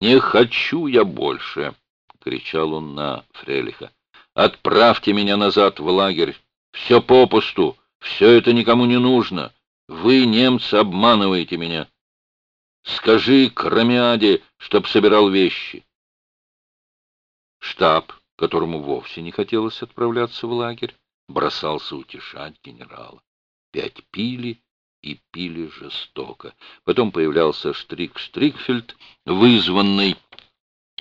Не хочу я больше, — кричал он на Фрелиха. Отправьте меня назад в лагерь. Все попусту, все это никому не нужно. Вы, немцы, обманываете меня. Скажи Крамиаде, чтоб собирал вещи. Штаб, которому вовсе не хотелось отправляться в лагерь, бросался утешать генерала. Пять пили и пили жестоко. Потом появлялся Штрик Штрикфельд, вызванный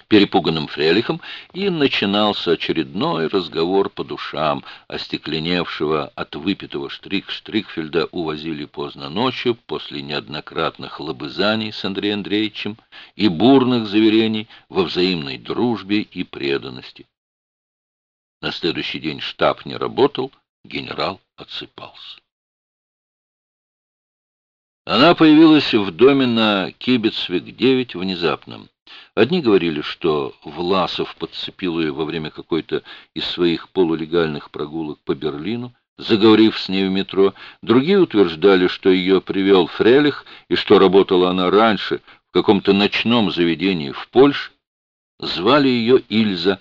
перепуганным Фрелихом, и начинался очередной разговор по душам. Остекленевшего от выпитого Штрик Штрикфельда увозили поздно ночью после неоднократных лобызаний с Андреем Андреевичем и бурных заверений во взаимной дружбе и преданности. На следующий день штаб не работал, генерал отсыпался. Она появилась в доме на Кибецвик-9 внезапно. Одни говорили, что Власов подцепил ее во время какой-то из своих полулегальных прогулок по Берлину, заговорив с ней в метро. Другие утверждали, что ее привел Фрелих, и что работала она раньше в каком-то ночном заведении в Польше. Звали ее Ильза.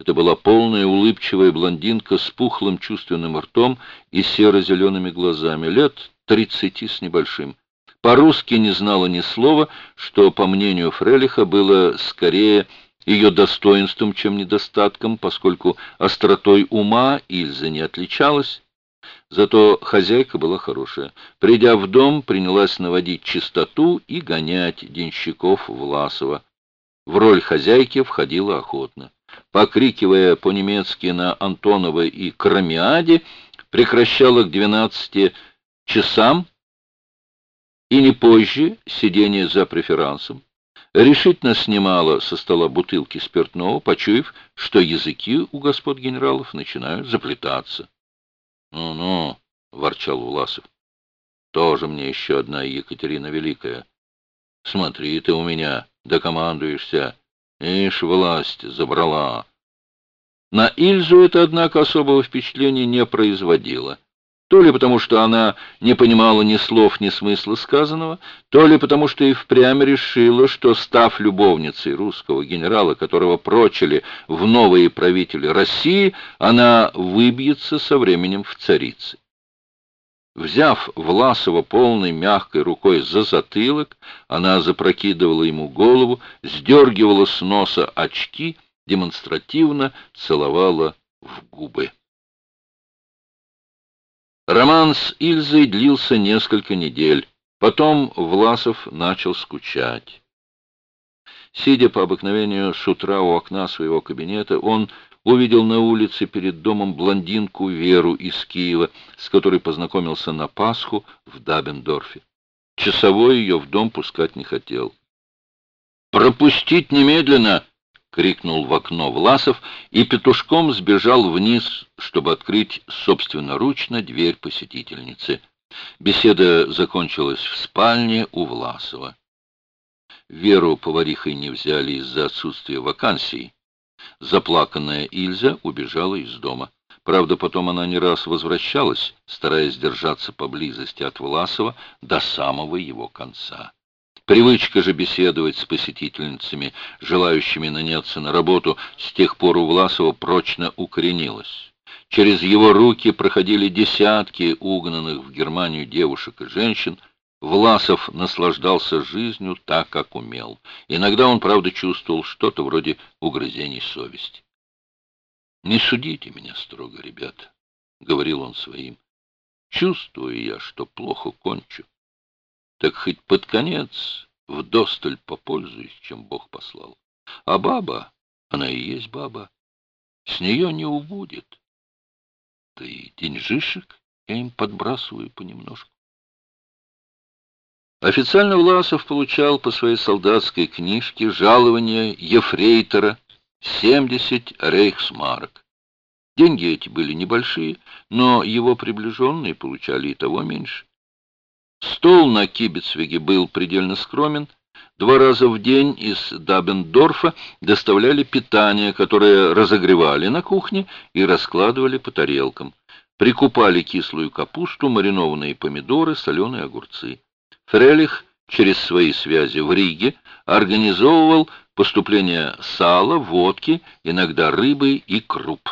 Это была полная улыбчивая блондинка с пухлым чувственным ртом и серо-зелеными глазами, лет тридцати с небольшим. По-русски не знала ни слова, что, по мнению Фрелиха, было скорее ее достоинством, чем недостатком, поскольку остротой ума Ильза не отличалась. Зато хозяйка была хорошая. Придя в дом, принялась наводить чистоту и гонять денщиков Власова. В роль хозяйки входила охотно. Покрикивая по-немецки на Антонова и Крамиаде, прекращала к двенадцати часам и не позже сидение за преферансом, решительно снимала со стола бутылки спиртного, почуяв, что языки у господ генералов начинают заплетаться. «Ну-ну», — ворчал Власов, — «тоже мне еще одна Екатерина Великая. Смотри ты у меня, докомандуешься, ишь, власть забрала». На Ильзу это, однако, особого впечатления не производило. То ли потому, что она не понимала ни слов, ни смысла сказанного, то ли потому, что и впрямь решила, что, став любовницей русского генерала, которого прочили в новые правители России, она выбьется со временем в царицы. Взяв Власова полной мягкой рукой за затылок, она запрокидывала ему голову, сдергивала с носа очки, демонстративно целовала в губы. Роман с Ильзой длился несколько недель. Потом Власов начал скучать. Сидя по обыкновению с утра у окна своего кабинета, он увидел на улице перед домом блондинку Веру из Киева, с которой познакомился на Пасху в Дабендорфе. Часовой ее в дом пускать не хотел. «Пропустить немедленно!» — крикнул в окно Власов и петушком сбежал вниз, чтобы открыть собственноручно дверь посетительницы. Беседа закончилась в спальне у Власова. Веру поварихой не взяли из-за отсутствия вакансий. Заплаканная Ильза убежала из дома. Правда, потом она не раз возвращалась, стараясь держаться поблизости от Власова до самого его конца. Привычка же беседовать с посетительницами, желающими наняться на работу, с тех пор у Власова прочно укоренилась. Через его руки проходили десятки угнанных в Германию девушек и женщин. Власов наслаждался жизнью так, как умел. Иногда он, правда, чувствовал что-то вроде угрызений совести. «Не судите меня строго, ребята», — говорил он своим. «Чувствую я, что плохо кончу так хоть под конец вдосталь попользуюсь, чем Бог послал. А баба, она и есть баба, с нее не убудет. Да и деньжишек я им подбрасываю понемножку. Официально Власов получал по своей солдатской книжке жалование ефрейтора 70 рейхсмарок. Деньги эти были небольшие, но его приближенные получали и того меньше. Стол на Кибецвеге был предельно скромен. Два раза в день из Дабендорфа доставляли питание, которое разогревали на кухне и раскладывали по тарелкам. Прикупали кислую капусту, маринованные помидоры, соленые огурцы. Фрелих через свои связи в Риге организовывал поступление сала, водки, иногда рыбы и круп.